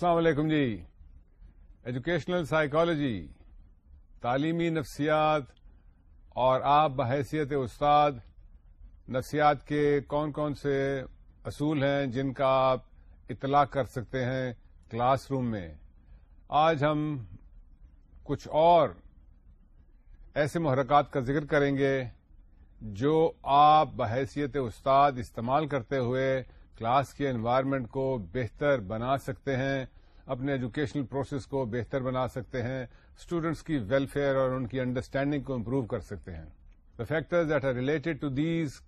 السلام علیکم جی ایجوکیشنل سائیکالوجی تعلیمی نفسیات اور آپ بحیثیت استاد نفسیات کے کون کون سے اصول ہیں جن کا آپ اطلاع کر سکتے ہیں کلاس روم میں آج ہم کچھ اور ایسے محرکات کا ذکر کریں گے جو آپ بحیثیت استاد استعمال کرتے ہوئے کلاس کے انوائرمنٹ کو بہتر بنا سکتے ہیں اپنے ایجوکیشنل پروسیس کو بہتر بنا سکتے ہیں اسٹوڈینٹس کی ویلفیئر اور ان کی انڈرسٹینڈنگ کو امپروو کر سکتے ہیں the factors that are related to these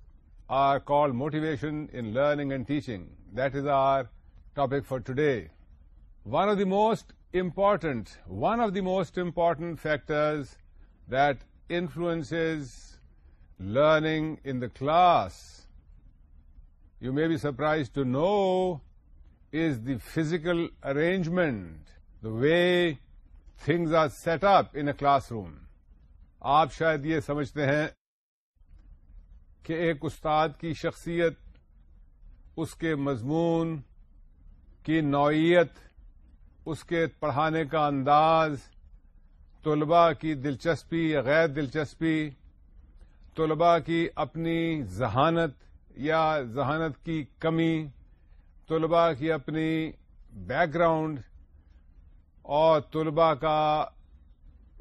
are call motivation in learning and teaching that is our topic for today one of the most important one of the most important factors that influence learning in the class you may be surprised to know is the physical arrangement the way things are set up in a classroom آپ شاید یہ سمجھتے ہیں کہ ایک استاد کی شخصیت اس کے مضمون کی نوعیت اس کے پڑھانے کا انداز طلباء کی دلچسپی یا غیر دلچسپی طلباء کی اپنی ذہانت یا ذہانت کی کمی طلباء کی اپنی بیک گراؤنڈ اور طلباء کا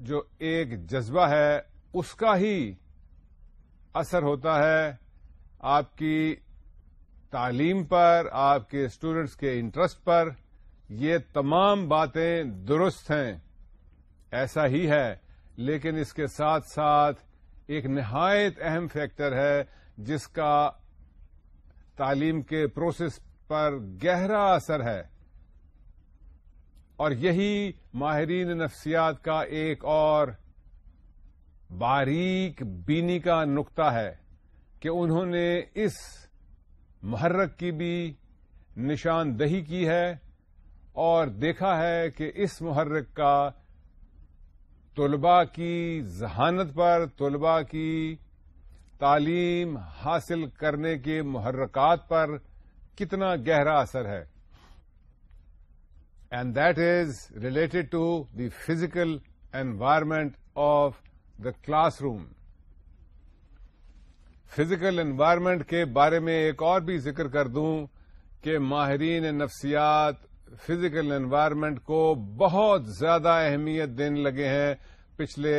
جو ایک جذبہ ہے اس کا ہی اثر ہوتا ہے آپ کی تعلیم پر آپ کے اسٹوڈینٹس کے انٹرسٹ پر یہ تمام باتیں درست ہیں ایسا ہی ہے لیکن اس کے ساتھ ساتھ ایک نہایت اہم فیکٹر ہے جس کا تعلیم کے پروسیس پر گہرا اثر ہے اور یہی ماہرین نفسیات کا ایک اور باریک بینی کا نقطہ ہے کہ انہوں نے اس محرک کی بھی نشاندہی کی ہے اور دیکھا ہے کہ اس محرک کا طلباء کی ذہانت پر طلباء کی تعلیم حاصل کرنے کے محرکات پر کتنا گہرا اثر ہے and that is related to the physical environment of the classroom physical environment کے بارے میں ایک اور بھی ذکر کر دوں کہ ماہرین نفسیات فزیکل انوائرمنٹ کو بہت زیادہ اہمیت دینے لگے ہیں پچھلے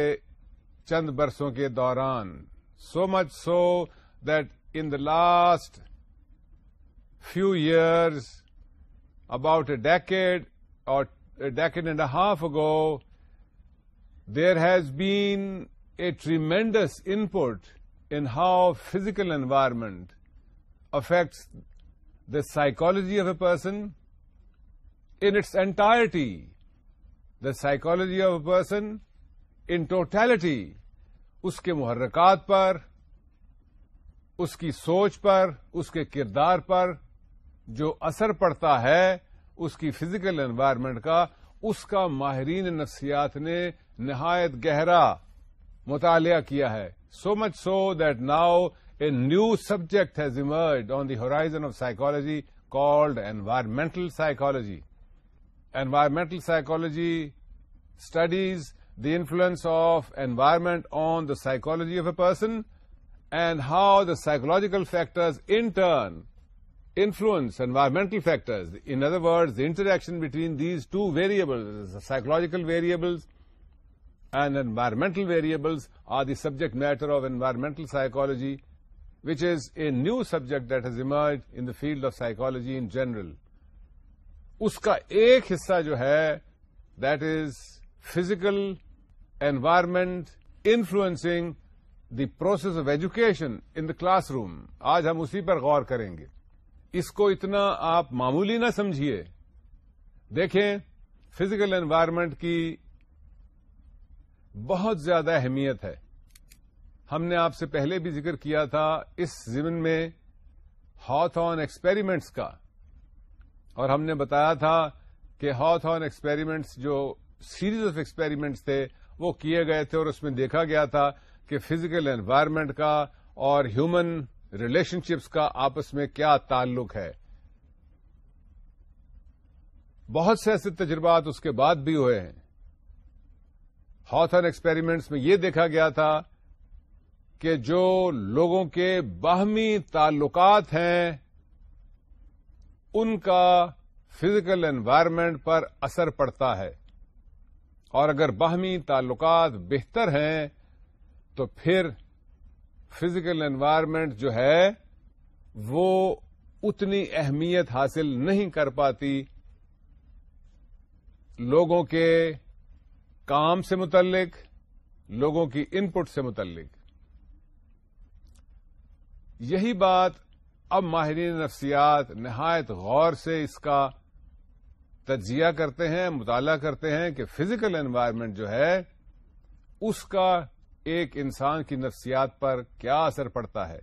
چند برسوں کے دوران So much so that in the last few years, about a decade or a decade and a half ago, there has been a tremendous input in how physical environment affects the psychology of a person in its entirety, the psychology of a person in totality, اس کے محرکات پر اس کی سوچ پر اس کے کردار پر جو اثر پڑتا ہے اس کی فزیکل انوائرمنٹ کا اس کا ماہرین نفسیات نے نہایت گہرا مطالعہ کیا ہے so much so that now a new subject has emerged on the horizon of psychology called environmental psychology environmental psychology studies the influence of environment on the psychology of a person and how the psychological factors in turn influence environmental factors in other words interaction between these two variables psychological variables and environmental variables are the subject matter of environmental psychology which is a new subject that has emerged in the field of psychology in general اس کا ایک حصہ جو ہے that is physical environment influencing the process of education in the classroom آج ہم اسی پر غور کریں گے اس کو اتنا آپ معمولی نہ سمجھیے دیکھیں فزیکل انوائرمنٹ کی بہت زیادہ اہمیت ہے ہم نے آپ سے پہلے بھی ذکر کیا تھا اس زمن میں ہاتھ آن ایکسپیریمنٹس کا اور ہم نے بتایا تھا کہ ہاتھ آن ایکسپیریمنٹس جو سیریز آف ایکسپیریمنٹس تھے وہ کیے گئے تھے اور اس میں دیکھا گیا تھا کہ فزیکل انوائرمنٹ کا اور ہیومن ریلیشن شپس کا آپس میں کیا تعلق ہے بہت سے ایسے تجربات اس کے بعد بھی ہوئے ہیں ہاتھن ایکسپیریمنٹس میں یہ دیکھا گیا تھا کہ جو لوگوں کے باہمی تعلقات ہیں ان کا فزیکل انوائرمنٹ پر اثر پڑتا ہے اور اگر باہمی تعلقات بہتر ہیں تو پھر فزیکل انوائرمنٹ جو ہے وہ اتنی اہمیت حاصل نہیں کر پاتی لوگوں کے کام سے متعلق لوگوں کی ان پٹ سے متعلق یہی بات اب ماہرین نفسیات نہایت غور سے اس کا تجزیہ کرتے ہیں مطالعہ کرتے ہیں کہ فزیکل انوائرمنٹ جو ہے اس کا ایک انسان کی نفسیات پر کیا اثر پڑتا ہے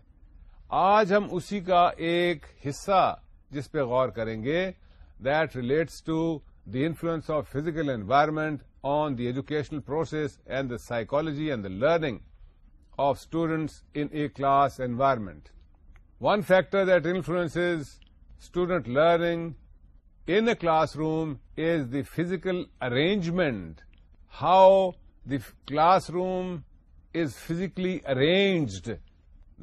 آج ہم اسی کا ایک حصہ جس پہ غور کریں گے that relates to the influence of physical environment on the educational process and the psychology and the learning of students in a class environment one factor that influence student learning in a classroom is the physical arrangement how the classroom is physically arranged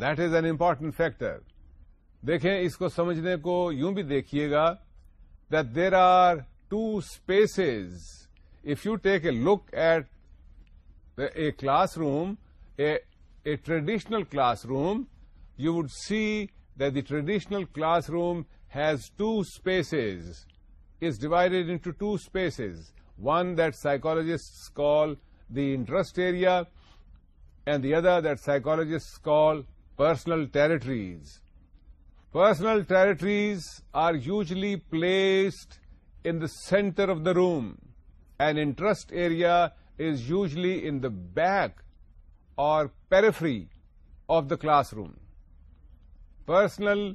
that is an important factor دیکھیں اس کو سمجھنے کو یوں بھی دیکھیے گا there are two spaces if you take a look at the classroom a traditional classroom you would see traditional classroom has taxes is divided into two spaces, one that psychologists call the interest area and the other that psychologists call personal territories. Personal territories are usually placed in the center of the room. An interest area is usually in the back or periphery of the classroom. Personal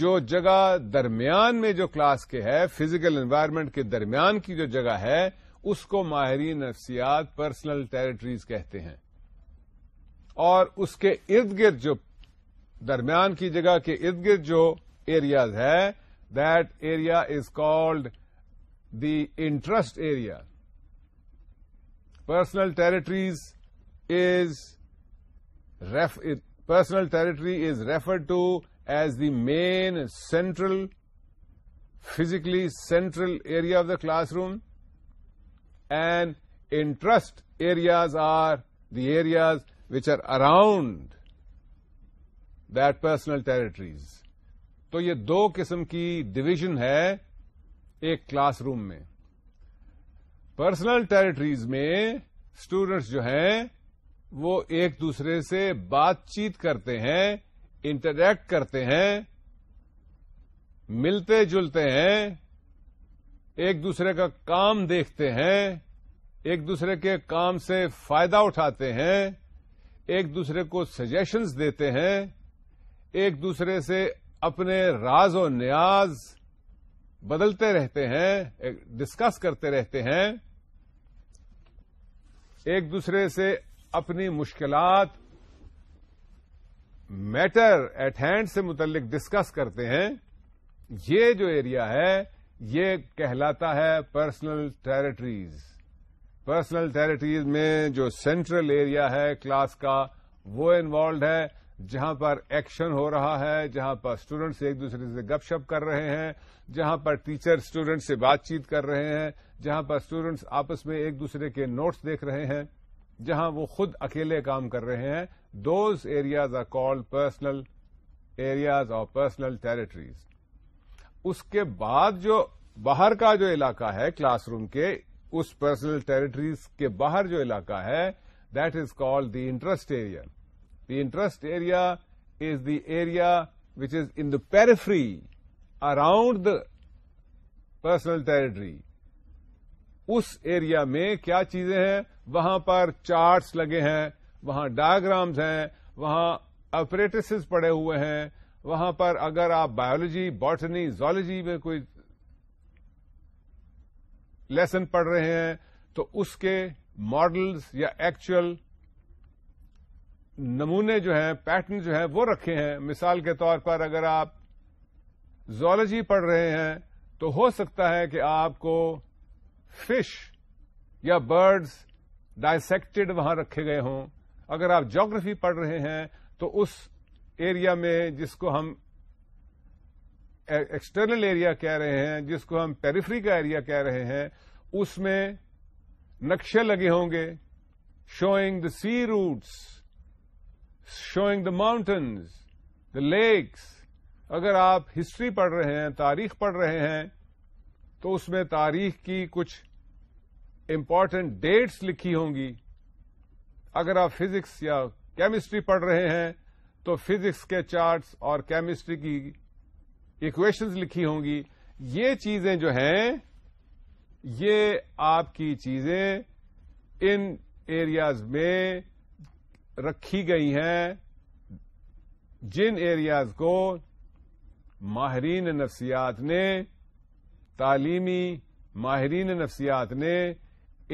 جو جگہ درمیان میں جو class کے ہے physical environment کے درمیان کی جو جگہ ہے اس کو ماہرین نفسیات پرسنل ٹیریٹریز کہتے ہیں اور اس کے ارد گرد جو درمیان کی جگہ کے ارد گرد جو ایریاز ہے that area is called the interest area personal territories is personal territory is referred to as the main central physically central area of the classroom and interest areas are the areas which are around that personal territories تو یہ دو قسم کی division ہے ایک classroom میں personal territories میں students جو ہیں وہ ایک دوسرے سے بات چیت کرتے ہیں انٹریکٹ کرتے ہیں ملتے جلتے ہیں ایک دوسرے کا کام دیکھتے ہیں ایک دوسرے کے کام سے فائدہ اٹھاتے ہیں ایک دوسرے کو سجیشنز دیتے ہیں ایک دوسرے سے اپنے راز و نیاز بدلتے رہتے ہیں ڈسکس کرتے رہتے ہیں ایک دوسرے سے اپنی مشکلات میٹر ایٹ ہینڈ سے متعلق ڈسکس کرتے ہیں یہ جو ایریا ہے یہ کہلاتا ہے پرسنل ٹریٹریز پرسنل ٹریٹریز میں جو سینٹرل ایریا ہے کلاس کا وہ انوالوڈ ہے جہاں پر ایکشن ہو رہا ہے جہاں پر اسٹوڈینٹس ایک دوسرے سے گپ شپ کر رہے ہیں جہاں پر ٹیچر اسٹوڈنٹ سے بات چیت کر رہے ہیں جہاں پر اسٹوڈینٹس آپس میں ایک دوسرے کے نوٹس دیکھ رہے ہیں جہاں وہ خود اکیلے کام کر رہے ہیں those areas are called personal areas اور پرسنل ٹریٹریز اس کے بعد جو باہر کا جو علاقہ ہے کلاس روم کے اس پرسنل ٹریٹریز کے باہر جو علاقہ ہے that is called the interest area the interest area is the area which is in the periphery around the personal territory us area میں کیا چیزیں ہیں وہاں پر چارٹس لگے ہیں وہاں ڈائگرامز ہیں وہاں اپریٹس پڑے ہوئے ہیں وہاں پر اگر آپ بایولوجی باٹنی زولوجی میں کوئی لیسن پڑھ رہے ہیں تو اس کے ماڈلز یا ایکچوئل نمونے جو ہیں پیٹرن جو ہیں وہ رکھے ہیں مثال کے طور پر اگر آپ زالوجی پڑھ رہے ہیں تو ہو سکتا ہے کہ آپ کو فش یا برڈز ڈائسیکٹڈ وہاں رکھے گئے ہوں اگر آپ جاگرفی پڑھ رہے ہیں تو اس ایریا میں جس کو ہم ایکسٹرنل ایریا کہہ رہے ہیں جس کو ہم پیریفری کا ایریا کہہ رہے ہیں اس میں نقشے لگے ہوں گے showing the sea routes showing the mountains the lakes اگر آپ ہسٹری پڑھ رہے ہیں تاریخ پڑھ رہے ہیں تو اس میں تاریخ کی کچھ امپورٹنٹ ڈیٹس لکھی ہوں گی اگر آپ فزکس یا کیمسٹری پڑھ رہے ہیں تو فزکس کے چارٹس اور کیمسٹری کی اکویشنز لکھی ہوں گی یہ چیزیں جو ہیں یہ آپ کی چیزیں ان ایریاز میں رکھی گئی ہیں جن ایریاز کو ماہرین نفسیات نے تعلیمی ماہرین نفسیات نے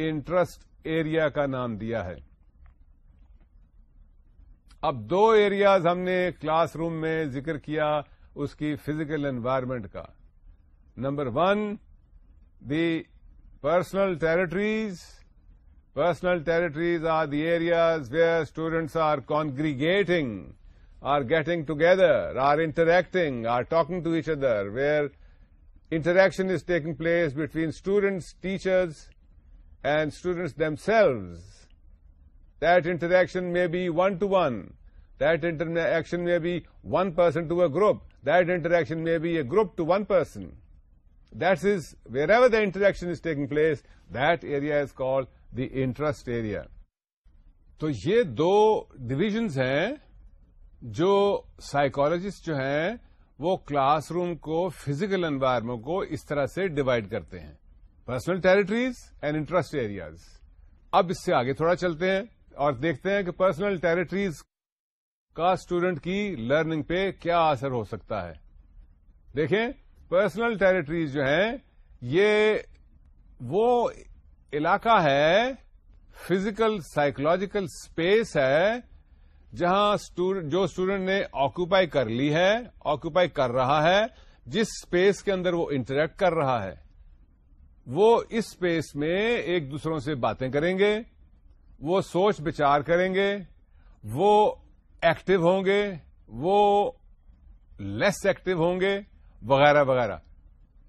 انٹرسٹ ایریا کا نام دیا ہے اب دو ایریاز ہم نے کلاس روم میں ذکر کیا اس کی فزیکل انوائرمنٹ کا number one the personal territories personal territories are the areas where students are congregating are getting together are interacting are talking to each other where interaction is taking place between students teachers and students themselves that interaction may be one to one may be be one person to a group that interaction be be a group to one person is, wherever ever interaction is taking place that area is called the interest area تو یہ دو divisions ہیں جو psychologist جو ہیں وہ classroom کو physical environment کو اس طرح سے ڈیوائڈ کرتے ہیں personal territories and interest areas اب اس سے آگے تھوڑا چلتے ہیں اور دیکھتے ہیں کہ پرسنل ٹیریٹریز کا اسٹوڈنٹ کی لرننگ پہ کیا اثر ہو سکتا ہے دیکھیں پرسنل ٹیریٹریز جو ہیں یہ وہ علاقہ ہے فزیکل سائکولوجیکل اسپیس ہے جہاں جو اسٹوڈنٹ نے آکوپائی کر لی ہے آکوپائی کر رہا ہے جس اسپیس کے اندر وہ انٹریکٹ کر رہا ہے وہ اس اسپیس میں ایک دوسروں سے باتیں کریں گے وہ سوچ بچار کریں گے وہ ایکٹیو ہوں گے وہ لیس ایکٹیو ہوں گے وغیرہ وغیرہ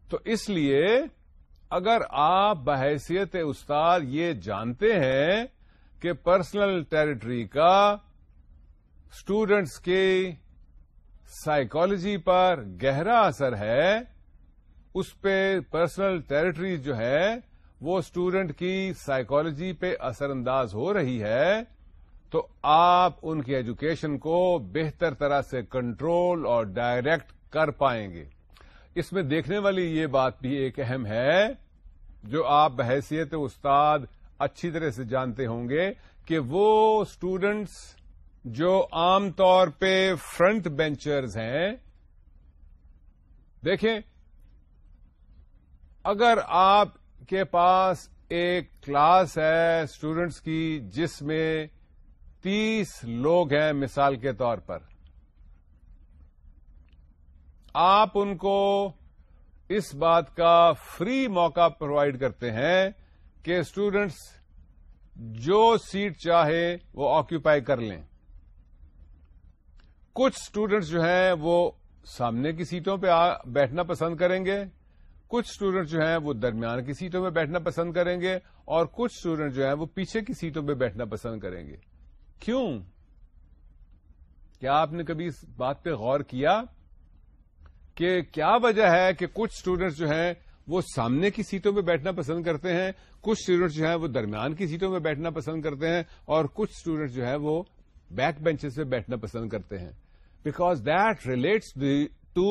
تو اس لیے اگر آپ بحیثیت استاد یہ جانتے ہیں کہ پرسنل ٹیریٹری کا اسٹوڈینٹس کی سائیکالوجی پر گہرا اثر ہے اس پہ پرسنل ٹریٹریز جو ہے وہ اسٹوڈنٹ کی سائیکالوجی پہ اثر انداز ہو رہی ہے تو آپ ان کی ایجوکیشن کو بہتر طرح سے کنٹرول اور ڈائریکٹ کر پائیں گے اس میں دیکھنے والی یہ بات بھی ایک اہم ہے جو آپ بحیثیت استاد اچھی طرح سے جانتے ہوں گے کہ وہ اسٹوڈینٹس جو عام طور پہ فرنٹ بینچرز ہیں دیکھیں اگر آپ کے پاس ایک کلاس ہے اسٹوڈینٹس کی جس میں تیس لوگ ہیں مثال کے طور پر آپ ان کو اس بات کا فری موقع پرووائڈ کرتے ہیں کہ اسٹوڈینٹس جو سیٹ چاہے وہ آکوپائی کر لیں کچھ اسٹوڈینٹس جو ہیں وہ سامنے کی سیٹوں پہ بیٹھنا پسند کریں گے کچھ اسٹوڈنٹ جو ہیں وہ درمیان کی سیٹوں میں بیٹھنا پسند کریں گے اور کچھ اسٹوڈنٹ جو ہیں وہ پیچھے کی سیٹوں میں بیٹھنا پسند کریں گے کیوں کیا آپ نے کبھی اس بات پہ غور کیا کہ کیا وجہ ہے کہ کچھ اسٹوڈنٹ جو ہیں وہ سامنے کی سیٹوں میں بیٹھنا پسند کرتے ہیں کچھ اسٹوڈنٹس جو ہیں وہ درمیان کی سیٹوں میں بیٹھنا پسند کرتے ہیں اور کچھ اسٹوڈنٹ جو ہیں وہ بیک بینچز پہ بیٹھنا پسند کرتے ہیں because that relates to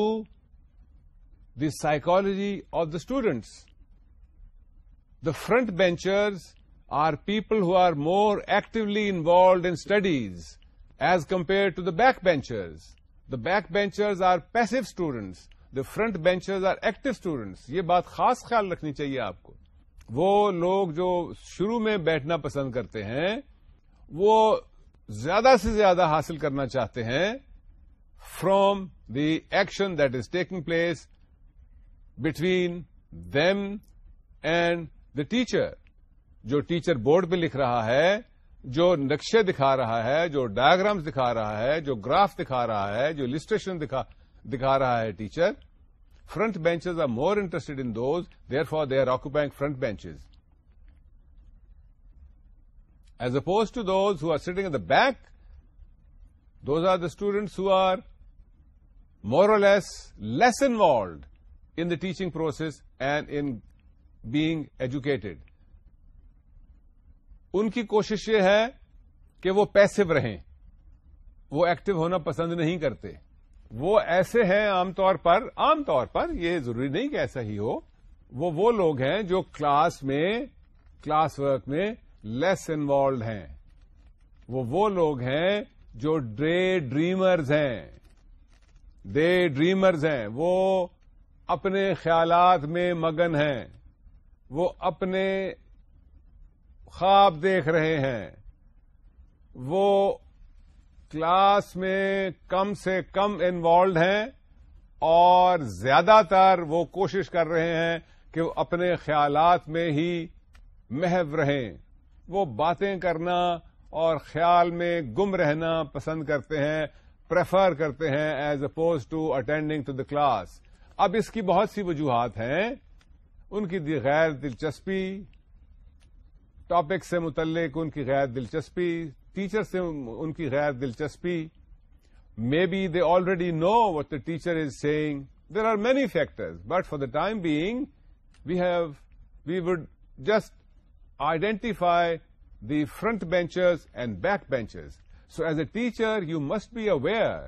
the psychology of the students the front benchers are people her more actually involved in studies as compare to the back benchers the back benchers are passive students the front benchers are active students یہ بات خاص خیال رکھنی چاہیے آپ کو وہ لوگ جو شروع میں بیٹھنا پسند کرتے ہیں وہ زیادہ سے زیادہ حاصل کرنا چاہتے ہیں from the action that is taking place between them and the teacher جو ٹیچر بورڈ پہ لکھ رہا ہے جو نقشے دکھا رہا ہے جو ڈائگرامس دکھا رہا ہے جو گراف دکھا رہا ہے جو لسٹریشن دکھا دکھا رہا ہے teacher front benches are more interested in those therefore they are occupying front benches as opposed to those who are sitting the back those are the who are more less less involved in the teaching process and in being educated ان کی کوشش یہ ہے کہ وہ passive رہیں وہ active ہونا پسند نہیں کرتے وہ ایسے ہیں عام عام طور طور پر پر یہ ضروری نہیں کہ ایسا ہی ہو وہ وہ لوگ ہیں جو کلاس میں کلاس ورک میں لیس انوالوڈ ہیں وہ وہ لوگ ہیں جو ڈے ڈریمرز ہیں ڈے ڈریمرز ہیں وہ اپنے خیالات میں مگن ہیں وہ اپنے خواب دیکھ رہے ہیں وہ کلاس میں کم سے کم انوالوڈ ہیں اور زیادہ تر وہ کوشش کر رہے ہیں کہ وہ اپنے خیالات میں ہی محو رہیں وہ باتیں کرنا اور خیال میں گم رہنا پسند کرتے ہیں پریفر کرتے ہیں as opposed to attending to the class اب اس کی بہت سی وجوہات ہیں ان کی دی غیر دلچسپی ٹاپک سے متعلق ان کی غیر دلچسپی ٹیچر سے ان کی غیر دلچسپی may be they already know what the teacher is saying there are many factors but for the time being we have we would just identify the front benches and back benches so as a teacher you must be aware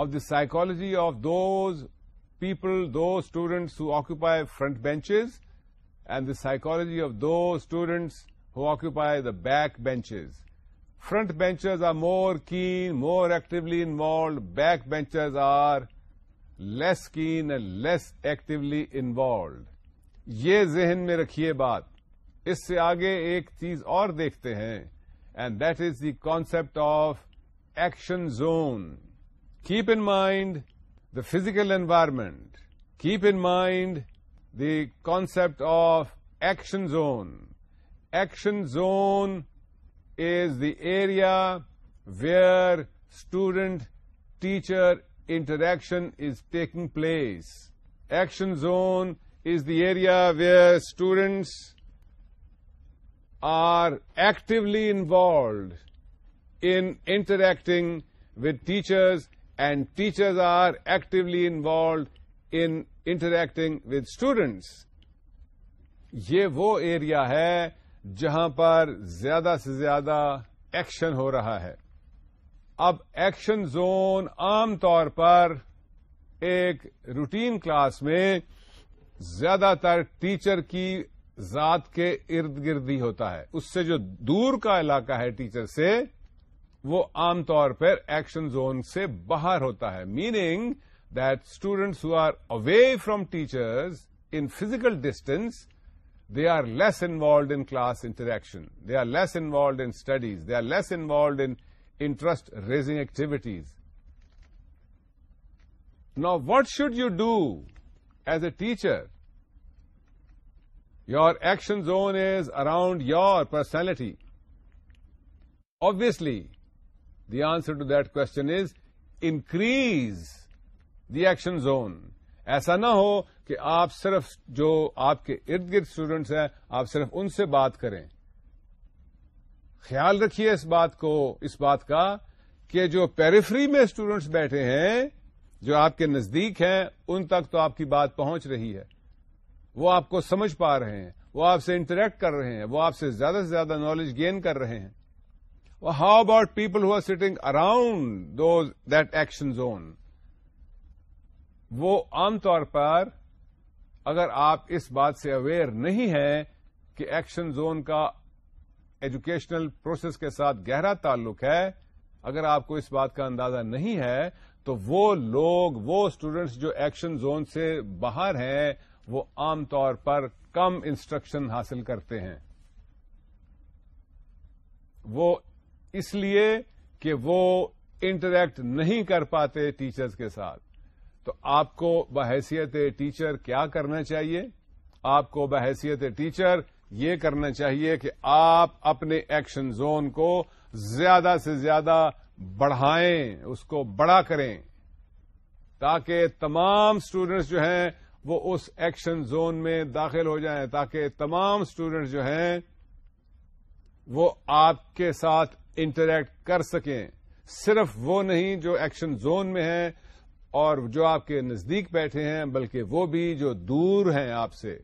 of the psychology of those people who students occupy front benches and the psychology of those students occupy the back benches front benches are more keen more actually involved back benches are less keen and less actually involved یہ ذہن میں رکھیے بات اس سے آگے ایک چیز اور دیکھتے ہیں and that is the concept of action zone Keep in mind the physical environment. Keep in mind the concept of action zone. Action zone is the area where student-teacher interaction is taking place. Action zone is the area where students are actively involved in interacting with teachers and teachers are actually involved interacting with students یہ وہ area ہے جہاں پر زیادہ سے زیادہ action ہو رہا ہے اب ایکشن زون عام طور پر ایک روٹین کلاس میں زیادہ تر ٹیچر کی ذات کے ارد گرد ہی ہوتا ہے اس سے جو دور کا علاقہ ہے ٹیچر سے وہ عام طور پر ایکشن زون سے باہر ہوتا ہے meaning that students who are away from teachers in physical distance they are less involved in class interaction they are less involved in studies they are less involved interest raising activities نا what should you do as a teacher your action zone is around your personality obviously the answer to that question is increase the action zone ایسا نہ ہو کہ آپ صرف جو آپ کے ارد گرد اسٹوڈینٹس ہیں آپ صرف ان سے بات کریں خیال رکھیے اس بات کو اس بات کا کہ جو پیریفری میں اسٹوڈینٹس بیٹھے ہیں جو آپ کے نزدیک ہیں ان تک تو آپ کی بات پہنچ رہی ہے وہ آپ کو سمجھ پا رہے ہیں وہ آپ سے انٹریکٹ کر رہے ہیں وہ آپ سے زیادہ سے زیادہ نالج گین کر رہے ہیں who people sitting around around that action zone وہ عام طور پر اگر آپ اس بات سے اویئر نہیں ہیں کہ ایکشن زون کا ایجوکیشنل پروسیس کے ساتھ گہرا تعلق ہے اگر آپ کو اس بات کا اندازہ نہیں ہے تو وہ لوگ وہ اسٹوڈینٹس جو ایکشن زون سے باہر ہیں وہ عام طور پر کم انسٹرکشن حاصل کرتے ہیں وہ اس لیے کہ وہ انٹریکٹ نہیں کر پاتے ٹیچرز کے ساتھ تو آپ کو بحیثیت ٹیچر کیا کرنا چاہیے آپ کو بحیثیت ٹیچر یہ کرنا چاہیے کہ آپ اپنے ایکشن زون کو زیادہ سے زیادہ بڑھائیں اس کو بڑا کریں تاکہ تمام اسٹوڈینٹس جو ہیں وہ اس ایکشن زون میں داخل ہو جائیں تاکہ تمام اسٹوڈینٹس جو ہیں وہ آپ کے ساتھ انٹریکٹ کر سکیں صرف وہ نہیں جو ایکشن زون میں ہیں اور جو آپ کے نزدیک بیٹھے ہیں بلکہ وہ بھی جو دور ہیں آپ سے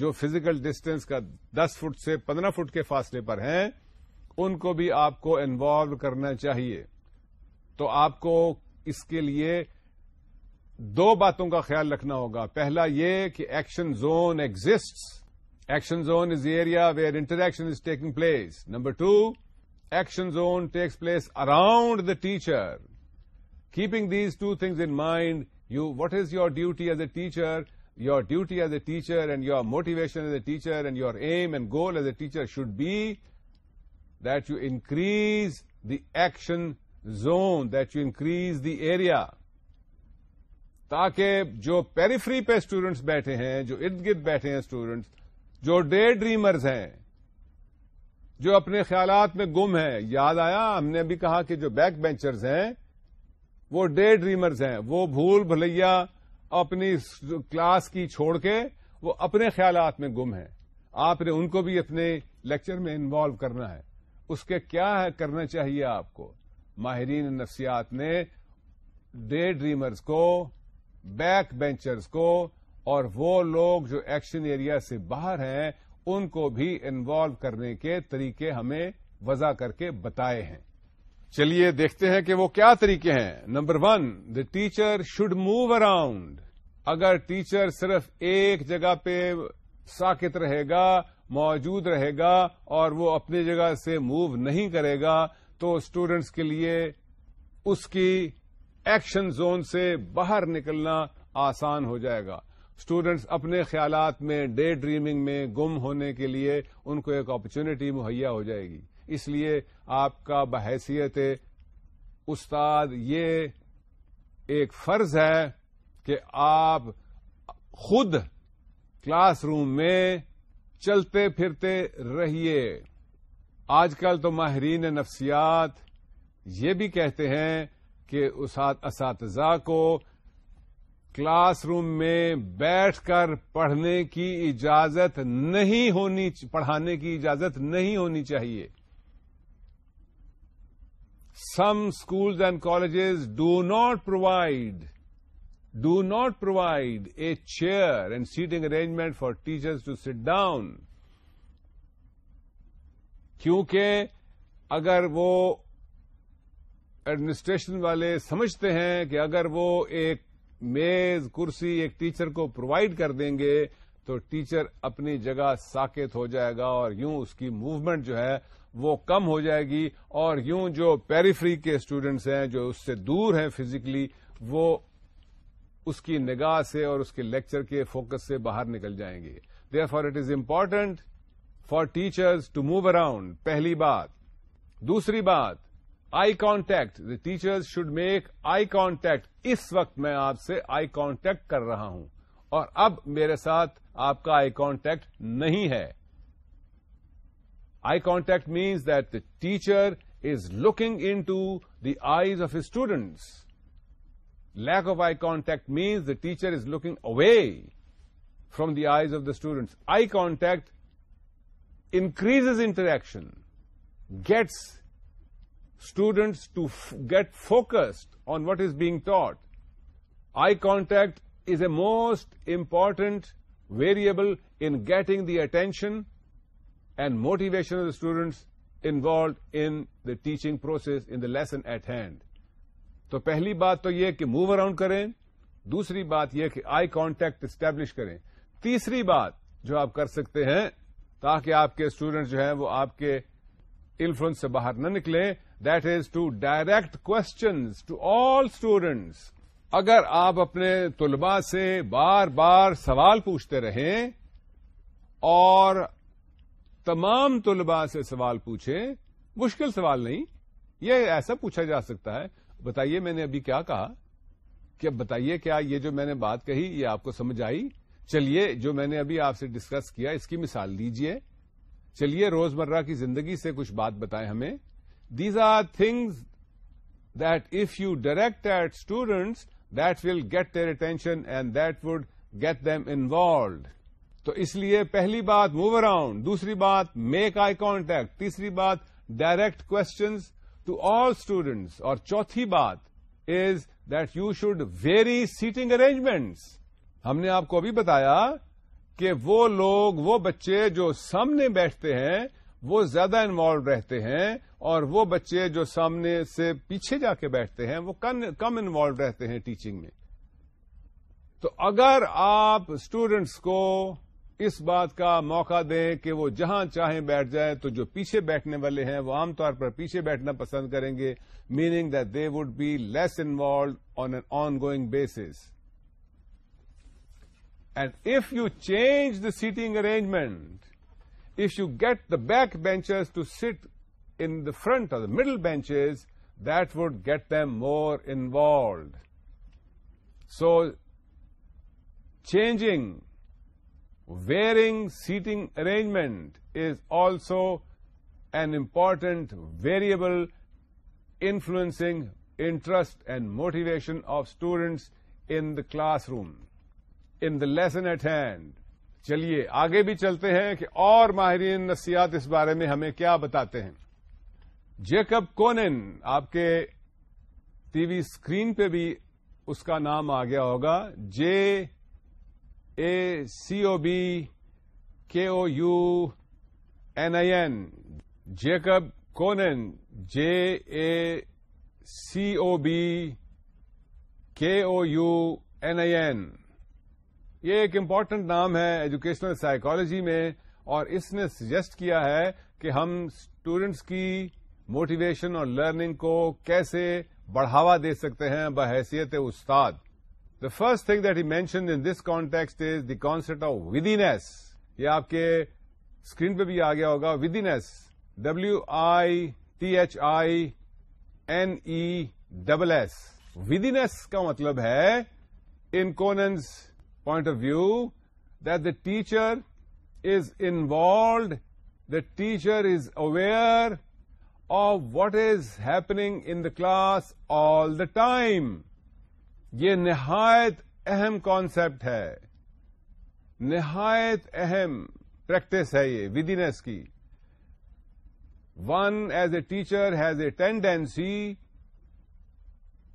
جو فزیکل ڈسٹینس کا دس فٹ سے پندرہ فٹ کے فاصلے پر ہیں ان کو بھی آپ کو انوالو کرنا چاہیے تو آپ کو اس کے لیے دو باتوں کا خیال رکھنا ہوگا پہلا یہ کہ action zone exists action zone is area where interaction is taking place number two action zone takes place around the teacher keeping these two things in mind you what is your duty as a teacher your duty as a teacher and your motivation as a teacher and your aim and goal as a teacher should be that you increase the action zone that you increase the area تاکہ جو periphery پہ students بیٹھے ہیں جو ارد گرد بیٹھے ہیں اسٹوڈنٹس جو ڈے ڈریمرز ہیں جو اپنے خیالات میں گم ہیں یاد آیا ہم نے ابھی کہا کہ جو بیک بینچرز ہیں وہ ڈے ڈریمرز ہیں وہ بھول بھلیا اپنی کلاس کی چھوڑ کے وہ اپنے خیالات میں گم ہیں آپ نے ان کو بھی اپنے لیکچر میں انوالو کرنا ہے اس کے کیا ہے کرنا چاہیے آپ کو ماہرین نفسیات نے ڈے ڈریمرز کو بیک بینچرز کو اور وہ لوگ جو ایکشن ایریا سے باہر ہیں ان کو بھی انوالو کرنے کے طریقے ہمیں وضع کر کے بتائے ہیں چلیے دیکھتے ہیں کہ وہ کیا طریقے ہیں number one the teacher should move around اگر ٹیچر صرف ایک جگہ پہ ساکت رہے گا موجود رہے گا اور وہ اپنی جگہ سے موو نہیں کرے گا تو اسٹوڈینٹس کے لیے اس کی ایکشن زون سے باہر نکلنا آسان ہو جائے گا اسٹوڈینٹس اپنے خیالات میں ڈے ڈریمنگ میں گم ہونے کے لیے ان کو ایک اپرچونٹی مہیا ہو جائے گی اس لیے آپ کا بحیثیت استاد یہ ایک فرض ہے کہ آپ خود کلاس روم میں چلتے پھرتے رہیے آج کل تو ماہرین نفسیات یہ بھی کہتے ہیں کہ اساتذہ کو کلاس روم میں بیٹھ کر پڑھنے کی اجازت نہیں ہونی پڑھانے کی اجازت نہیں ہونی چاہیے some schools and colleges do not provide do not provide a chair and seating arrangement for teachers to sit down کیونکہ اگر وہ ایڈمنسٹریشن والے سمجھتے ہیں کہ اگر وہ ایک میز کرسی ایک ٹیچر کو پرووائڈ کر دیں گے تو ٹیچر اپنی جگہ ساکت ہو جائے گا اور یوں اس کی موومنٹ جو ہے وہ کم ہو جائے گی اور یوں جو پیریفری کے اسٹوڈنٹس ہیں جو اس سے دور ہیں فزیکلی وہ اس کی نگاہ سے اور اس کے لیکچر کے فوکس سے باہر نکل جائیں گے therefore it is important for teachers to move around پہلی بات دوسری بات eye contact the teacher should make eye contact اس وقت میں آپ سے آئی کانٹیکٹ کر رہا ہوں اور اب میرے ساتھ آپ کا آئی کانٹیکٹ نہیں ہے eye contact means that the teacher is looking in to the eyes of students lack of eye contact means the teacher is looking away from the eyes of the students eye contact increase interaction gets students to get focused on what is being taught eye contact is a most important variable in getting the attention and motivational students involved in teaching process in the lesson at a and تو پہلی بات تو یہ کہ move around کریں دوسری بات یہ کہ آئی کانٹیکٹ اسٹیبلش کریں تیسری بات جو آپ کر سکتے ہیں تاکہ آپ کے اسٹوڈنٹ جو ہیں وہ آپ کے انفلوئنس سے باہر نہ نکلیں that is to direct questions to all students اگر آپ اپنے طلباء سے بار بار سوال پوچھتے رہیں اور تمام طلباء سے سوال پوچھیں مشکل سوال نہیں یہ ایسا پوچھا جا سکتا ہے بتائیے میں نے ابھی کیا کہا کہ بتائیے کیا یہ جو میں نے بات کہی یہ آپ کو سمجھ آئی چلیے جو میں نے ابھی آپ سے ڈسکس کیا اس کی مثال دیجیے چلیے روز مرہ کی زندگی سے کچھ بات بتائیں ہمیں these are things that if you direct at students that will get their attention and that would get them involved تو اس لیے پہلی بات موو اراؤنڈ دوسری بات میک آئی کانٹیکٹ تیسری بات direct questions to all students اور چوتھی بات is that you should vary seating arrangements ہم نے آپ کو ابھی بتایا کہ وہ لوگ وہ بچے جو سامنے بیٹھتے ہیں وہ زیادہ انوالو رہتے ہیں اور وہ بچے جو سامنے سے پیچھے جا کے بیٹھتے ہیں وہ کم انوالو رہتے ہیں ٹیچنگ میں تو اگر آپ اسٹوڈینٹس کو اس بات کا موقع دیں کہ وہ جہاں چاہیں بیٹھ جائیں تو جو پیچھے بیٹھنے والے ہیں وہ عام طور پر پیچھے بیٹھنا پسند کریں گے meaning that they would be less involved on an ongoing basis and if you change the seating arrangement If you get the back benchers to sit in the front or the middle benches, that would get them more involved. So changing varying seating arrangement is also an important variable influencing interest and motivation of students in the classroom, in the lesson at hand. چلیے آگے بھی چلتے ہیں کہ اور ماہرین نفسیات اس بارے میں ہمیں کیا بتاتے ہیں جیکب کونن آپ کے ٹی وی اسکرین پہ بھی اس کا نام آ گیا ہوگا J a C O B K O U N I N Jacob Kounin J A C O B K O U N N I یہ ایک امپورٹنٹ نام ہے ایجوکیشنل سائیکالوجی میں اور اس نے سجیسٹ کیا ہے کہ ہم اسٹوڈینٹس کی موٹیویشن اور لرننگ کو کیسے بڑھاوا دے سکتے ہیں بحیثیت استاد the first thing that he mention in this context is the concept of withiness یہ آپ کے اسکرین پہ بھی آ گیا ہوگا withiness W I T H I N E double S withiness کا مطلب ہے Kounin's point of view that the teacher is involved the teacher is aware of what is happening in the class all the time یہ نہایت اہم concept ہے نہایت اہم practice ہے یہ ودی نےس کی one as a teacher has a tendency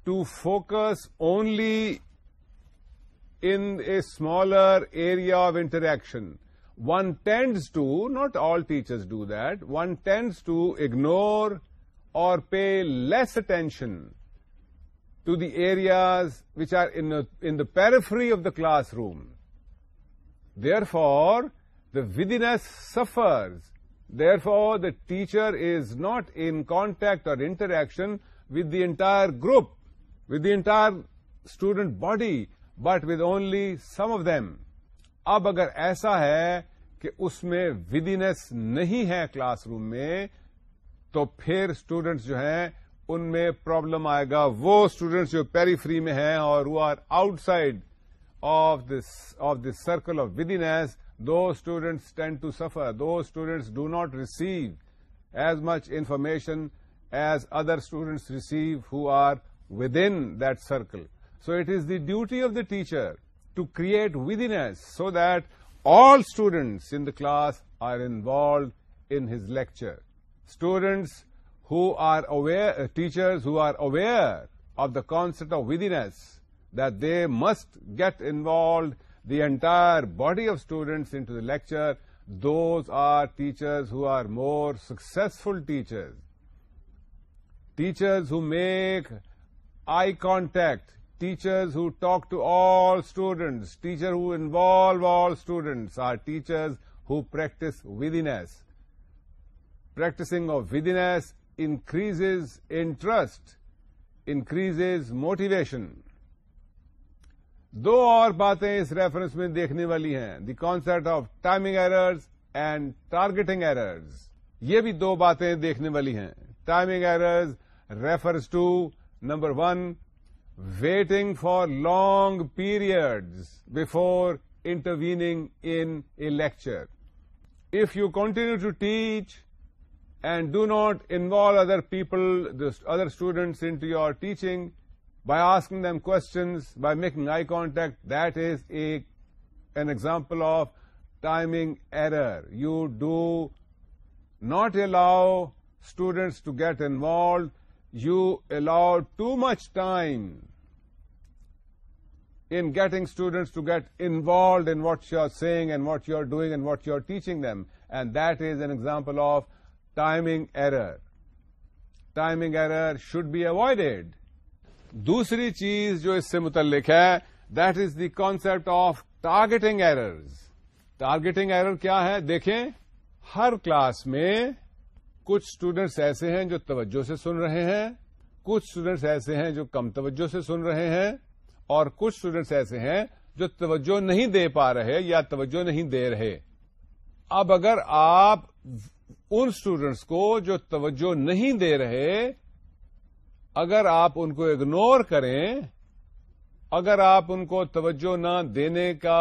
talks only in a smaller area of interaction. One tends to, not all teachers do that, one tends to ignore or pay less attention to the areas which are in the periphery of the classroom. Therefore, the vidiness suffers. Therefore, the teacher is not in contact or interaction with the entire group, with the entire student body, but with only some of them اب اگر ایسا ہے کہ اس میں ودینس نہیں ہے classroom میں تو پھر اسٹوڈینٹس جو ہیں ان میں پرابلم آئے گا وہ اسٹوڈینٹس جو پیری فری میں ہیں اور وہ are outside of this of this circle of withiness those students tend to suffer those students do not receive as much information as other students receive who are within that circle So it is the duty of the teacher to create within us so that all students in the class are involved in his lecture. Students who are aware, uh, teachers who are aware of the concept of withinness, that they must get involved, the entire body of students into the lecture. Those are teachers who are more successful teachers. Teachers who make eye contact teachers to to all students teacher involve involve all students are teachers practice withiness. Practicing of withiness increase interest increase motivation دو اور باتیں اس reference میں دیکھنے والی ہیں the concept of timing errors and targeting errors یہ بھی دو باتیں دیکھنے والی ہیں timing errors refers to number one waiting for long periods before intervening in a lecture. If you continue to teach and do not involve other people, the other students into your teaching by asking them questions, by making eye contact, that is an example of timing error. You do not allow students to get involved you allow too much time in getting students to get involved in what you are saying and what you are doing and what you are teaching them and that is an example of timing error timing error should be avoided دوسری چیز جو اس سے متعلق ہے that is the concept of targeting errors targeting error کیا ہے دیکھیں ہر کلاس میں کچھ اسٹوڈینٹس ایسے ہیں جو توجہ سے سن رہے ہیں کچھ اسٹوڈینٹس ایسے ہیں جو کم توجہ سے سن رہے ہیں اور کچھ اسٹوڈینٹس ایسے ہیں جو توجہ نہیں دے پا رہے یا توجہ نہیں دے رہے اب اگر آپ ان اسٹوڈینٹس کو جو توجہ نہیں دے رہے اگر آپ ان کو اگنور کریں اگر آپ ان کو توجہ نہ دینے کا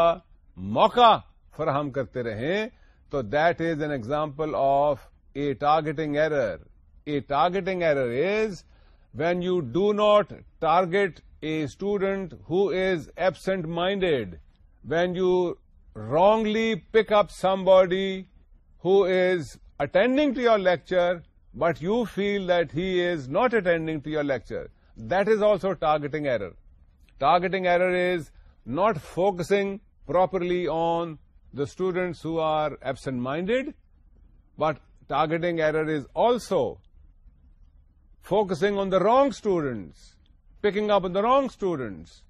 موقع فراہم کرتے رہیں تو that is an example of a targeting error. A targeting error is when you do not target a student who is absent-minded, when you wrongly pick up somebody who is attending to your lecture, but you feel that he is not attending to your lecture. That is also targeting error. Targeting error is not focusing properly on the students who are absent-minded, but Targeting error is also focusing on the wrong students, picking up on the wrong students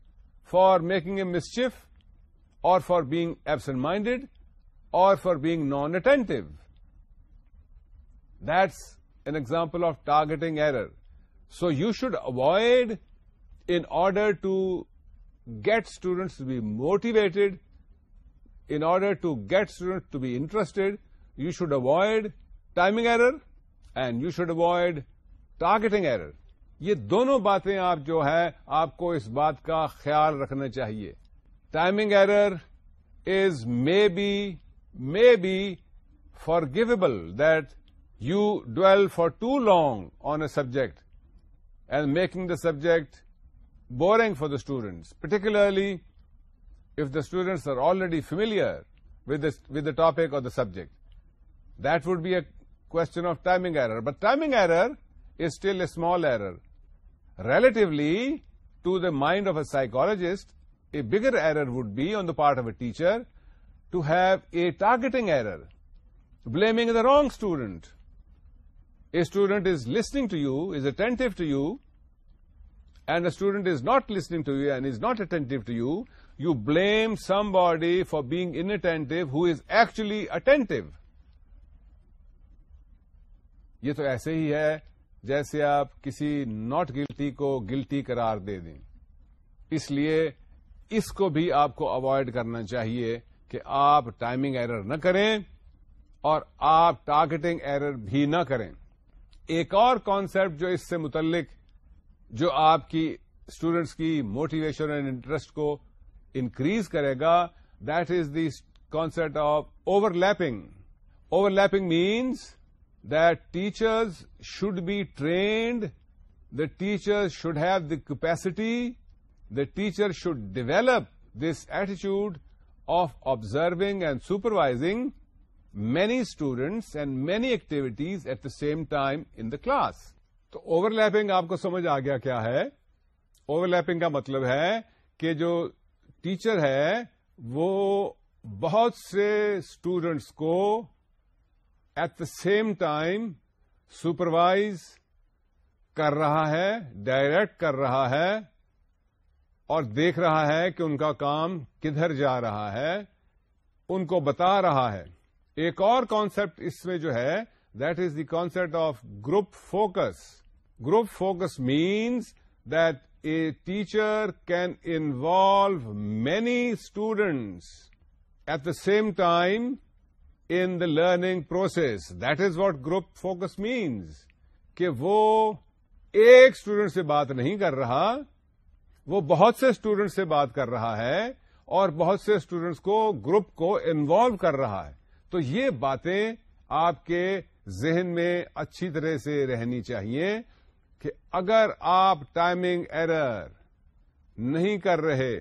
for making a mischief, or for being absent-minded, or for being non-attentive. That's an example of targeting error. So you should avoid, in order to get students to be motivated, in order to get students to be interested, you should avoid timing error and you should avoid targeting error یہ دونوں باتیں آپ جو ہے آپ کو اس بات کا خیال رکھنا چاہیے timing error is maybe maybe forgivable that you dwell for too long on a subject and making the subject boring for the students particularly if the students are already familiar with the topic اور the subject that would be a question of timing error. But timing error is still a small error. Relatively to the mind of a psychologist, a bigger error would be on the part of a teacher to have a targeting error, blaming the wrong student. A student is listening to you, is attentive to you, and a student is not listening to you and is not attentive to you. You blame somebody for being inattentive who is actually attentive. یہ تو ایسے ہی ہے جیسے آپ کسی not guilty کو گلٹی قرار دے دیں اس لیے اس کو بھی آپ کو اوائڈ کرنا چاہیے کہ آپ ٹائمنگ ایرر نہ کریں اور آپ ٹارگیٹنگ ایرر بھی نہ کریں ایک اور کانسیپٹ جو اس سے متعلق جو آپ کی اسٹوڈینٹس کی موٹیویشن اینڈ انٹرسٹ کو انکریز کرے گا that is the concept of overlapping overlapping means that teachers should be trained, the teachers should have the capacity, the teacher should develop this attitude of observing and supervising many students and many activities at the same time in the class. تو overlapping آپ کو سمجھ آ گیا کیا ہے over lapping کا مطلب ہے کہ جو ٹیچر ہے وہ بہت سے اسٹوڈینٹس کو at the same time supervise کر رہا ہے ڈائریکٹ کر رہا ہے اور دیکھ رہا ہے کہ ان کا کام کدھر جا رہا ہے ان کو بتا رہا ہے ایک اور کانسپٹ اس میں جو ہے that is the concept of group focus group focus means that a teacher can involve many students at the same time in the learning process that is what group focus means کہ وہ ایک student سے بات نہیں کر رہا وہ بہت سے اسٹوڈینٹ سے بات کر رہا ہے اور بہت سے اسٹوڈینٹس کو گروپ کو انوالو کر رہا ہے تو یہ باتیں آپ کے ذہن میں اچھی طرح سے رہنی چاہیے کہ اگر آپ ٹائمنگ ایرر نہیں کر رہے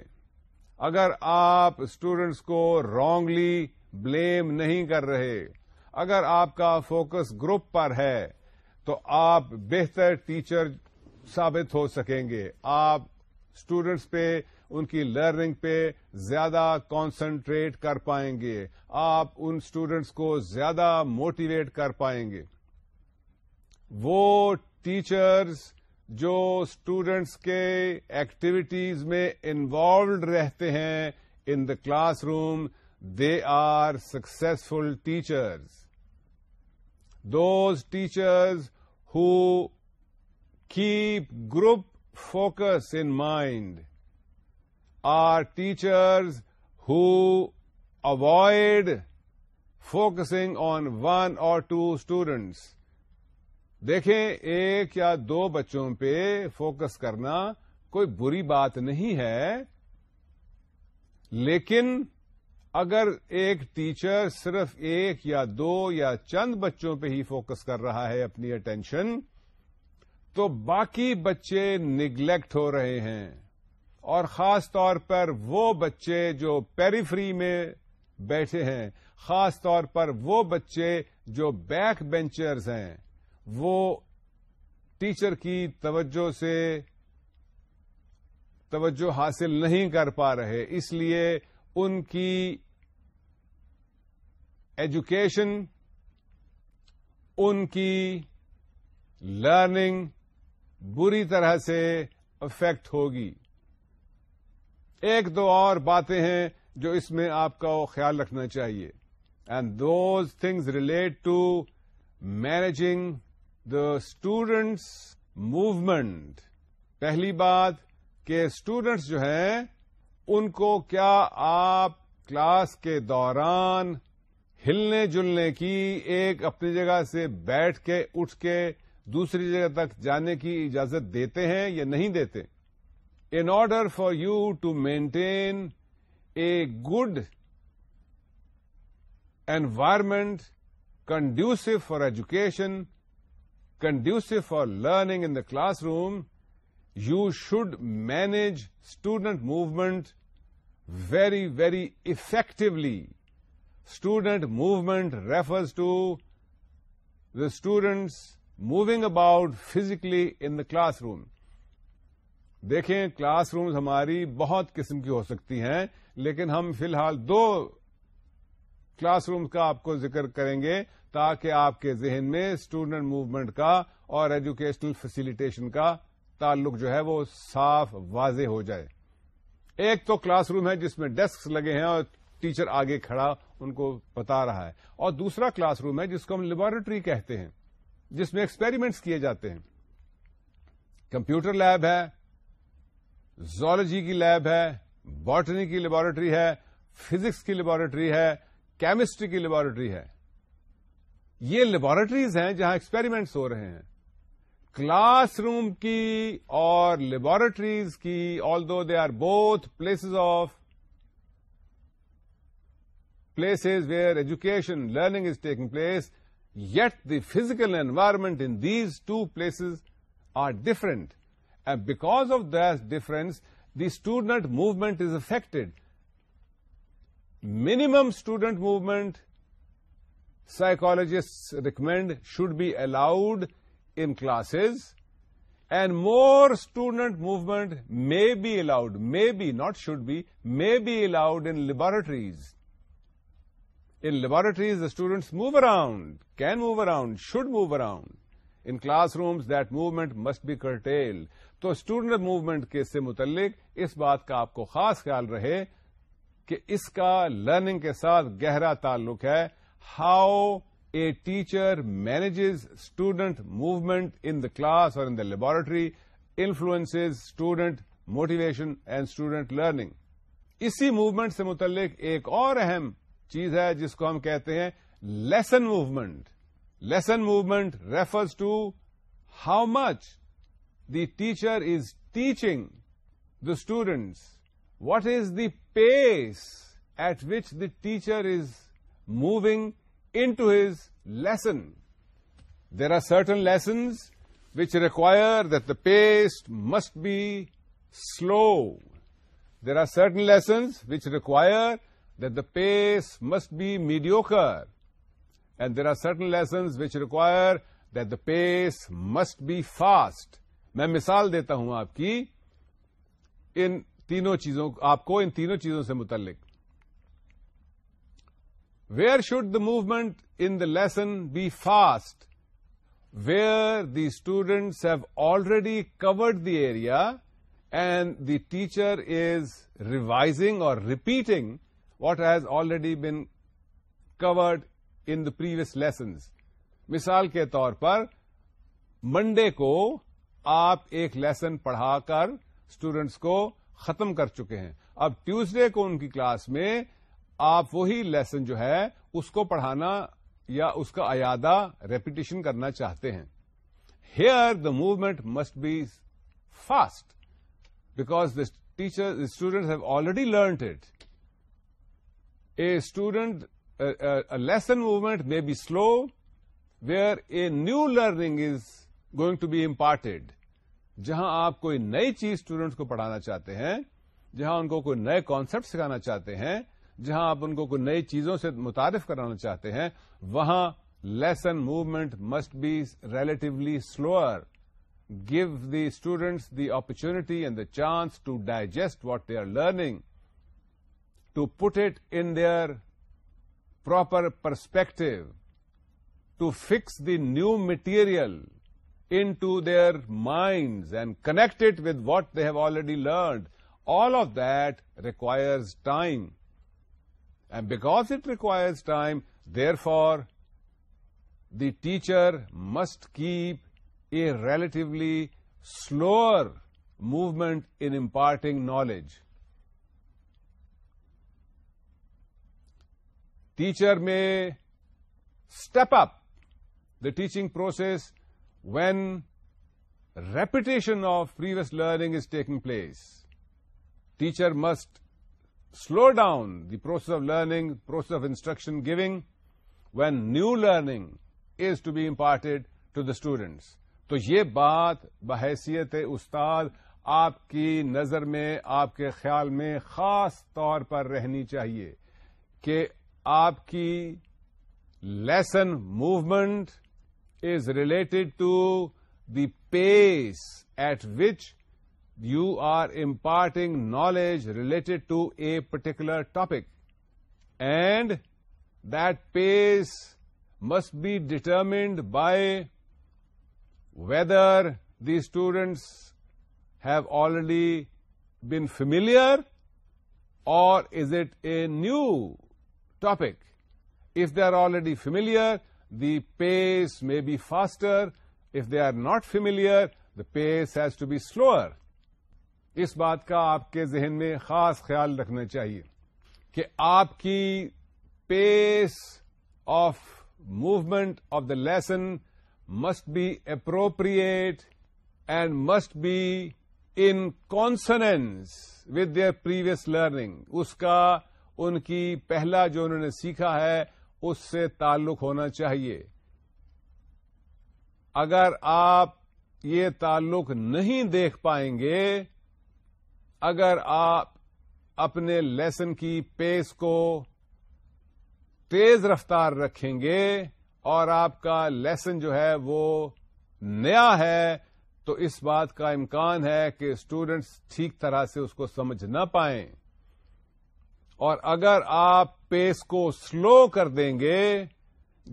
اگر آپ اسٹوڈینٹس کو رانگلی بلیم نہیں کر رہے اگر آپ کا فوکس گروپ پر ہے تو آپ بہتر ٹیچر ثابت ہو سکیں گے آپ اسٹوڈینٹس پہ ان کی لرننگ پہ زیادہ کانسنٹریٹ کر پائیں گے آپ ان اسٹوڈینٹس کو زیادہ موٹیویٹ کر پائیں گے وہ ٹیچرز جو اسٹوڈینٹس کے ایکٹیویٹیز میں انوالوڈ رہتے ہیں in the class room they are successful teachers those teachers focus focus mind mind are teachers avoid focusing on one or two students دیکھیں ایک یا دو بچوں پہ فوکس کرنا کوئی بری بات نہیں ہے لیکن اگر ایک ٹیچر صرف ایک یا دو یا چند بچوں پہ ہی فوکس کر رہا ہے اپنی اٹینشن تو باقی بچے نگلیکٹ ہو رہے ہیں اور خاص طور پر وہ بچے جو پیری فری میں بیٹھے ہیں خاص طور پر وہ بچے جو بیک بینچرز ہیں وہ ٹیچر کی توجہ سے توجہ حاصل نہیں کر پا رہے اس لیے ان کی ایجوکیشن ان کی لرننگ بری طرح سے افیکٹ ہوگی ایک دو اور باتیں ہیں جو اس میں آپ کا خیال رکھنا چاہیے and those things relate to managing the students movement پہلی بات کہ اسٹوڈنٹس جو ہیں ان کو کیا آپ کلاس کے دوران ہلنے جلنے کی ایک اپنی جگہ سے بیٹھ کے اٹھ کے دوسری جگہ تک جانے کی اجازت دیتے ہیں یا نہیں دیتے in order for you to maintain a good environment conducive for education conducive for learning in the class room you should manage student very, very very effectively student movement refers to the students moving about physically in the class room دیکھیں class rooms ہماری بہت قسم کی ہو سکتی ہیں لیکن ہم فی الحال دو کلاس رومز کا آپ کو ذکر کریں گے تاکہ آپ کے ذہن میں اسٹوڈنٹ موومنٹ کا اور ایجوکیشنل فیسیلیٹیشن کا تعلق جو ہے وہ صاف واضح ہو جائے ایک تو کلاس روم ہے جس میں ڈیسکس لگے ہیں اور ٹیچر آگے کھڑا ان کو بتا رہا ہے اور دوسرا کلاس روم ہے جس کو ہم لیبوریٹری کہتے ہیں جس میں ایکسپیریمنٹس کیے جاتے ہیں کمپیوٹر لیب ہے زولوجی کی لیب ہے باٹنی کی لیبورٹری ہے فزکس کی لیبورٹری ہے کیمسٹری کی لیبورٹری ہے یہ لیبورٹریز ہیں جہاں ایکسپیریمنٹس ہو رہے ہیں کلاس روم کی اور لیبورٹریز کی although they are both places of places where education, learning is taking place, yet the physical environment in these two places are different. And because of that difference, the student movement is affected. Minimum student movement, psychologists recommend, should be allowed in classes, and more student movement may be allowed, may be, not should be, may be allowed in laboratories. In laboratories students move around can move around should move around in class rooms that movement must be curtailed. تو student movement کے سے متعلق اس بات کا آپ کو خاص خیال رہے کہ اس کا لرننگ کے ساتھ گہرا تعلق ہے how a teacher manages student movement in the class or in the laboratory influence student motivation and student learning اسی موومنٹ سے متعلق ایک اور اہم چیز ہے جس کو ہم کہتے ہیں lesson movement lesson movement refers to how much the teacher is teaching the students what is the pace at which the teacher is moving into his lesson there are certain lessons which require the pace must be slow there are certain lessons which require that the pace must be mediocre and there are certain lessons which require that the pace must be fast میں مثال دیتا ہوں آپ کی ان تینوں چیزوں آپ کو ان تینوں چیزوں سے متعلق where should the movement in the lesson be fast where the students have already covered the area and the teacher is revising or repeating what has already been covered in the previous lessons مثال کے طور پر Monday کو آپ ایک lesson پڑھا کر students کو ختم کر چکے ہیں اب ٹیوزڈے کو ان کی کلاس میں آپ وہی لیسن جو ہے اس کو پڑھانا یا اس کا ایادہ ریپیٹیشن کرنا چاہتے ہیں here the movement must be fast because the teacher students have already learned it a student lesson movement may be slow where a new learning is going to be imparted جہاں آپ کوئی نئی چیز students کو پڑھانا چاہتے ہیں جہاں ان کو کوئی نئے کانسپٹ سکھانا چاہتے ہیں جہاں آپ ان کو کوئی نئی چیزوں سے متعارف کرانا چاہتے ہیں وہاں lesson movement must be relatively slower give the students the opportunity and the chance to digest what they are learning to put it in their proper perspective, to fix the new material into their minds and connect it with what they have already learned, all of that requires time. And because it requires time, therefore, the teacher must keep a relatively slower movement in imparting knowledge. Teacher may step up the teaching process when repetition of previous learning is taking place teacher must slow down the process of learning process of instruction giving when new learning is to be imparted to the students. تو یہ بات بحیثیت استاد آپ کی نظر میں آپ کے خیال میں خاص طور پر رہنی چاہیے کہ آپ کی lesson movement is related to the pace at which you are imparting knowledge related to a particular topic and that pace must be determined by whether the students have already been familiar or is it a new topic If they are already familiar, the pace may be faster If they are not familiar, the pace has to be slower اس بات کا آپ کے ذہن میں خاص خیال رکھنا چاہیے کہ آپ کی pace of movement of the lesson must be appropriate and must be in consonance with their previous learning اس کا ان کی پہلا جو انہوں نے سیکھا ہے اس سے تعلق ہونا چاہیے اگر آپ یہ تعلق نہیں دیکھ پائیں گے اگر آپ اپنے لیسن کی پیس کو تیز رفتار رکھیں گے اور آپ کا لیسن جو ہے وہ نیا ہے تو اس بات کا امکان ہے کہ اسٹوڈینٹس ٹھیک طرح سے اس کو سمجھ نہ پائیں اور اگر آپ پیس کو سلو کر دیں گے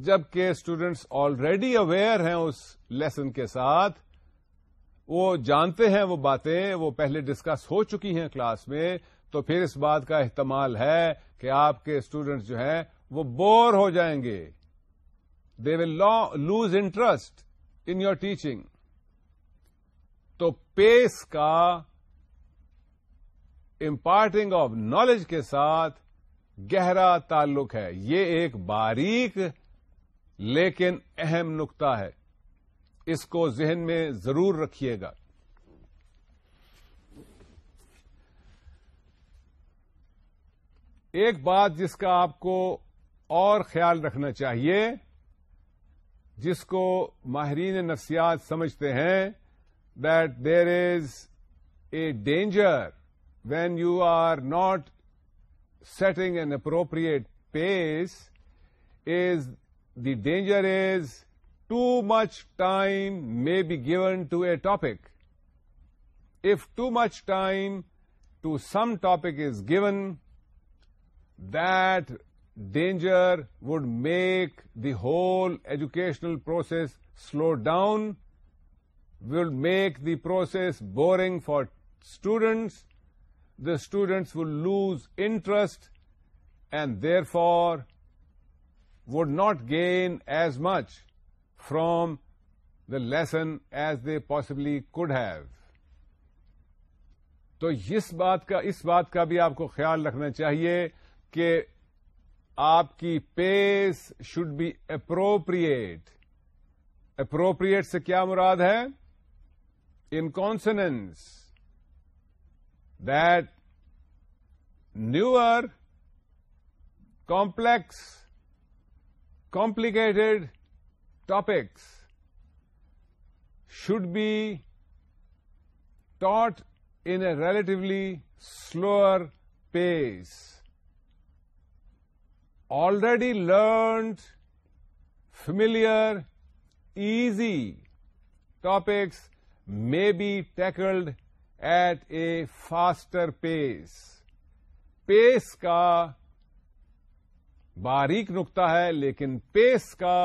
جبکہ اسٹوڈینٹس آلریڈی اویئر ہیں اس لیسن کے ساتھ وہ جانتے ہیں وہ باتیں وہ پہلے ڈسکس ہو چکی ہیں کلاس میں تو پھر اس بات کا احتمال ہے کہ آپ کے اسٹوڈینٹس جو ہیں وہ بور ہو جائیں گے they will lose interest in your teaching تو پیس کا امپارٹنگ آف نالج کے ساتھ گہرا تعلق ہے یہ ایک باریک لیکن اہم نقطہ ہے اس کو ذہن میں ضرور رکھیے گا ایک بات جس کا آپ کو اور خیال رکھنا چاہیے جس کو ماہرین نفسیات سمجھتے ہیں that there is a danger when you are not setting an appropriate pace is the danger is too much time may be given to a topic. If too much time to some topic is given, that danger would make the whole educational process slow down, will make the process boring for students, the students will lose interest and therefore would not gain as much the the lesson as they possibly have. Have تو اس بات کا اس بات کا بھی آپ کو خیال رکھنا چاہیے کہ آپ کی pace should be appropriate appropriate سے کیا مراد ہے in consonance tougher complex complicated topics should be taught relatively slower pace already learned familiar easy topics may be tackled at a faster pace pace کا باریک نکتا ہے لیکن پیس کا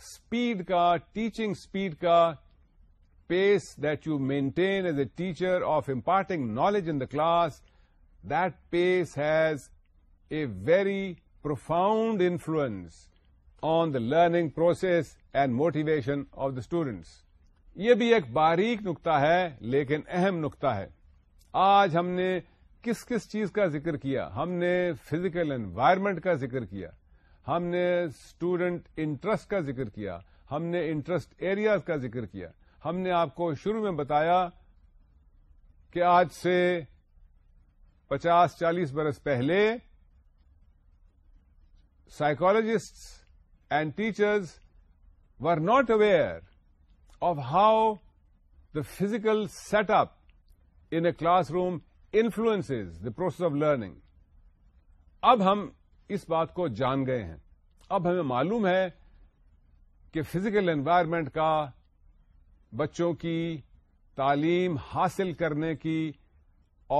اسپیڈ کا ٹیچنگ اسپیڈ کا pace that you maintain as a teacher of imparting knowledge in the class that pace has a very profound influence on the learning process and motivation of the students یہ بھی ایک باریک نقطہ ہے لیکن اہم نقطہ ہے آج ہم نے کس کس چیز کا ذکر کیا ہم نے فزیکل انوائرمنٹ کا ذکر کیا ہم نے اسٹوڈنٹ انٹرسٹ کا ذکر کیا ہم نے انٹرسٹ ایریاز کا ذکر کیا ہم نے آپ کو شروع میں بتایا کہ آج سے پچاس چالیس برس پہلے psychologist and teachers were not aware of how the physical set up in a class room influence the process of learning اب ہم اس بات کو جان گئے ہیں اب ہمیں معلوم ہے کہ فزیکل انوائرمنٹ کا بچوں کی تعلیم حاصل کرنے کی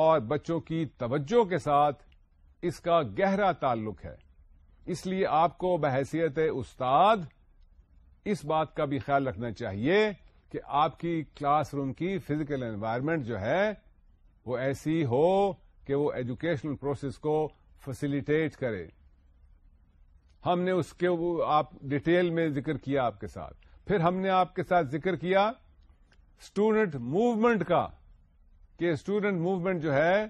اور بچوں کی توجہ کے ساتھ اس کا گہرا تعلق ہے اس لیے آپ کو بحیثیت استاد اس بات کا بھی خیال رکھنا چاہیے کہ آپ کی کلاس روم کی فزیکل انوائرمنٹ جو ہے وہ ایسی ہو کہ وہ ایجوکیشنل پروسیس کو فسیلیٹیٹ کرے ہم نے اس کے آپ ڈیٹیل میں ذکر کیا آپ کے ساتھ پھر ہم نے آپ کے ساتھ ذکر کیا اسٹوڈنٹ موومنٹ کا کہ اسٹوڈنٹ موومنٹ جو ہے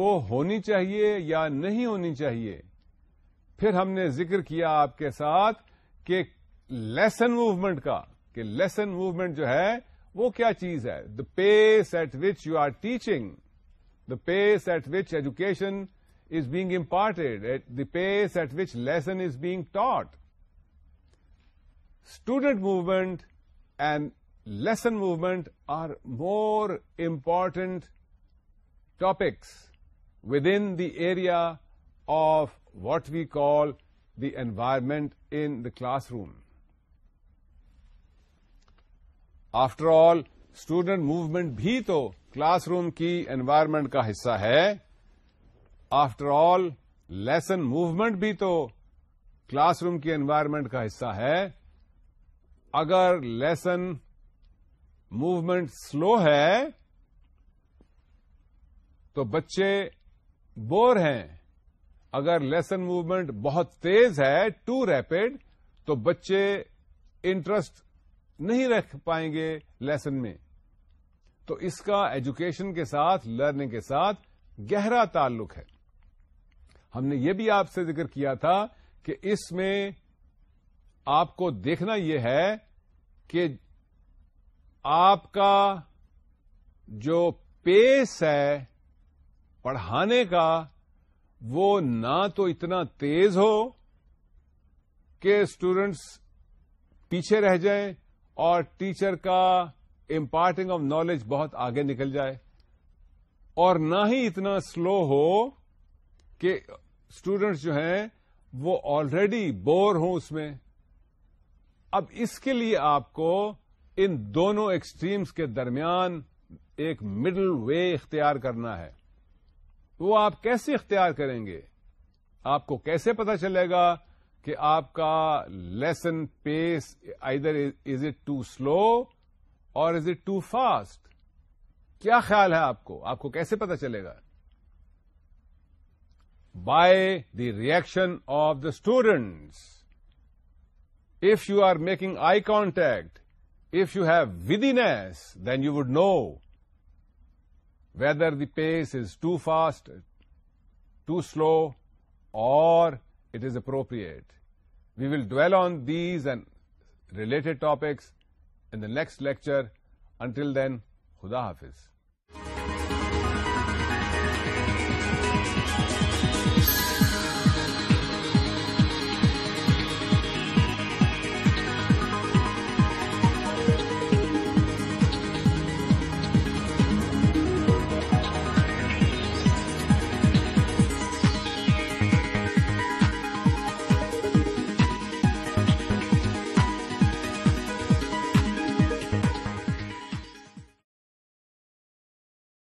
وہ ہونی چاہیے یا نہیں ہونی چاہیے پھر ہم نے ذکر کیا آپ کے ساتھ کہ لیسن موومنٹ کا کہ لیسن موومنٹ جو ہے وہ کیا چیز ہے the pace at which you are teaching the pace at which education is imparted at the pace at which lesson is being taught student movement and lesson movement are more important topics within the area of what we call the environment in the class room after all student movement بھی تو classroom کی environment کا حصہ ہے after all lesson movement بھی تو classroom کی environment کا حصہ ہے اگر لیسن موومنٹ سلو ہے تو بچے بور ہیں اگر لیسن موومنٹ بہت تیز ہے ٹو ریپڈ تو بچے انٹرسٹ نہیں رکھ پائیں گے لیسن میں تو اس کا ایجوکیشن کے ساتھ لرننگ کے ساتھ گہرا تعلق ہے ہم نے یہ بھی آپ سے ذکر کیا تھا کہ اس میں آپ کو دیکھنا یہ ہے کہ آپ کا جو پیس ہے پڑھانے کا وہ نہ تو اتنا تیز ہو کہ اسٹوڈینٹس پیچھے رہ جائیں اور ٹیچر کا امپارٹنگ آف نالج بہت آگے نکل جائے اور نہ ہی اتنا سلو ہو کہ اسٹوڈینٹس جو ہیں وہ آلریڈی بور ہوں اس میں اب اس کے لیے آپ کو ان دونوں ایکسٹریمز کے درمیان ایک مڈل وے اختیار کرنا ہے وہ آپ کیسے اختیار کریں گے آپ کو کیسے پتا چلے گا کہ آپ کا lesson pace either is it too slow or is it to fast کیا خیال ہے آپ کو آپ کو کیسے پتا چلے گا by the reaction of the students if you are making eye contact if you have witness then you would know whether the pace is too fast too slow or it is appropriate we will dwell on these and related topics in the next lecture until then خدا حافظ